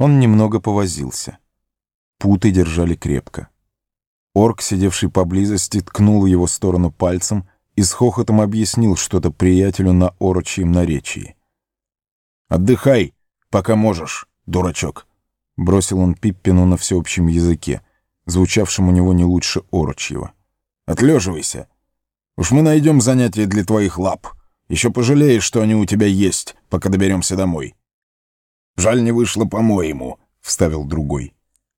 Он немного повозился. Путы держали крепко. Орк, сидевший поблизости, ткнул его сторону пальцем и с хохотом объяснил что-то приятелю на орочьем наречии. «Отдыхай, пока можешь, дурачок», — бросил он Пиппину на всеобщем языке, звучавшем у него не лучше орочьего. «Отлеживайся. Уж мы найдем занятие для твоих лап. Еще пожалеешь, что они у тебя есть, пока доберемся домой». «Жаль, не вышло по-моему», — вставил другой.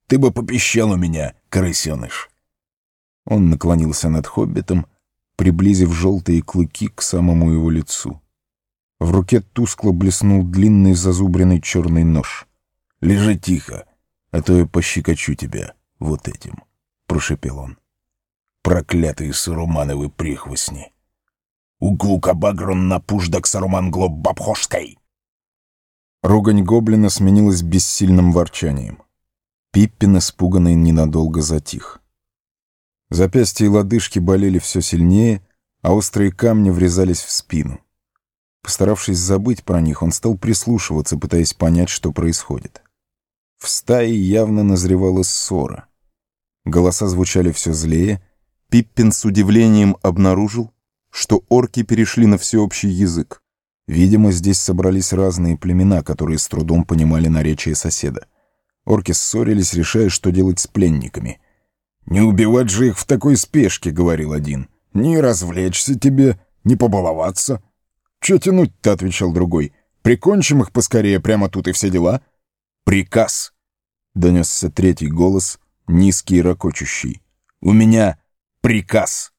«Ты бы попищал у меня, крысеныш». Он наклонился над хоббитом, приблизив желтые клыки к самому его лицу. В руке тускло блеснул длинный зазубренный черный нож. «Лежи тихо, а то я пощекочу тебя вот этим», — прошепел он. «Проклятые сарумановы прихвостни! Углука багрон на пуждак саруман глоб бабхошкой!» Ругань гоблина сменилась бессильным ворчанием. Пиппин, испуганный, ненадолго затих. Запястья и лодыжки болели все сильнее, а острые камни врезались в спину. Постаравшись забыть про них, он стал прислушиваться, пытаясь понять, что происходит. В стае явно назревала ссора. Голоса звучали все злее. Пиппин с удивлением обнаружил, что орки перешли на всеобщий язык. Видимо, здесь собрались разные племена, которые с трудом понимали наречие соседа. Орки ссорились, решая, что делать с пленниками. «Не убивать же их в такой спешке», — говорил один. «Не развлечься тебе, не побаловаться». «Че тянуть-то?» — отвечал другой. «Прикончим их поскорее прямо тут и все дела». «Приказ!» — донесся третий голос, низкий и ракочущий. «У меня приказ!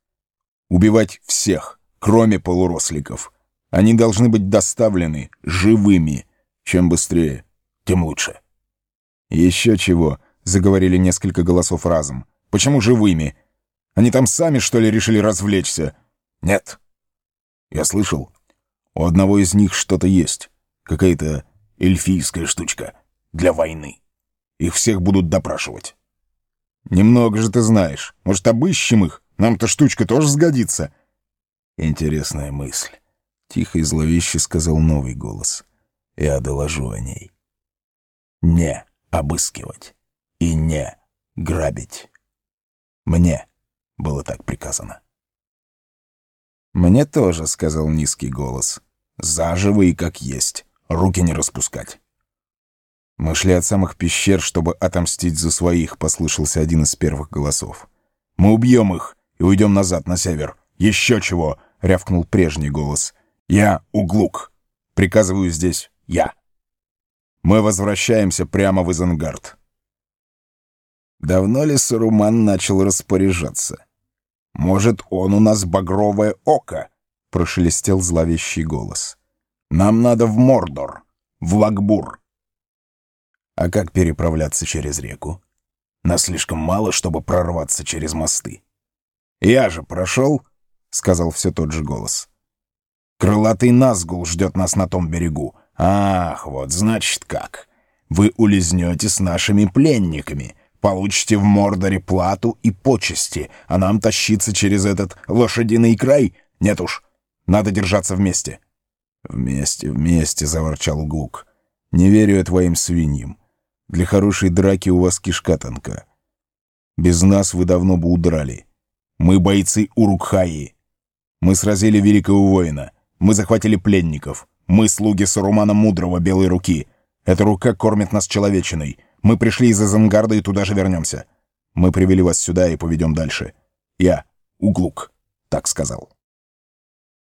Убивать всех, кроме полуросликов. Они должны быть доставлены живыми. Чем быстрее, тем лучше. «Еще чего», — заговорили несколько голосов разом. «Почему живыми? Они там сами, что ли, решили развлечься?» «Нет». «Я слышал, у одного из них что-то есть. Какая-то эльфийская штучка. Для войны. Их всех будут допрашивать». «Немного же ты знаешь. Может, обыщем их? Нам-то штучка тоже сгодится». Интересная мысль. Тихо и зловеще сказал новый голос. Я доложу о ней. Не обыскивать и не грабить. Мне было так приказано. «Мне тоже», — сказал низкий голос. «Заживо и как есть. Руки не распускать». «Мы шли от самых пещер, чтобы отомстить за своих», — послышался один из первых голосов. «Мы убьем их и уйдем назад, на север. Еще чего!» — рявкнул прежний голос. Я Углук. Приказываю здесь я. Мы возвращаемся прямо в Изенгард. Давно ли Саруман начал распоряжаться? Может, он у нас багровое око? Прошелестел зловещий голос. Нам надо в Мордор, в Лагбур. А как переправляться через реку? Нас слишком мало, чтобы прорваться через мосты. Я же прошел, — сказал все тот же голос. Крылатый Назгул ждет нас на том берегу. Ах, вот значит как. Вы улизнете с нашими пленниками, получите в Мордоре плату и почести, а нам тащиться через этот лошадиный край? Нет уж, надо держаться вместе. «Вместе, вместе», — заворчал Гук. «Не верю я твоим свиньям. Для хорошей драки у вас кишка тонка. Без нас вы давно бы удрали. Мы бойцы Урукхаи. Мы сразили великого воина. Мы захватили пленников. Мы слуги Сарумана Мудрого Белой Руки. Эта рука кормит нас человечиной. Мы пришли из Изенгарда и туда же вернемся. Мы привели вас сюда и поведем дальше. Я, Углук, так сказал.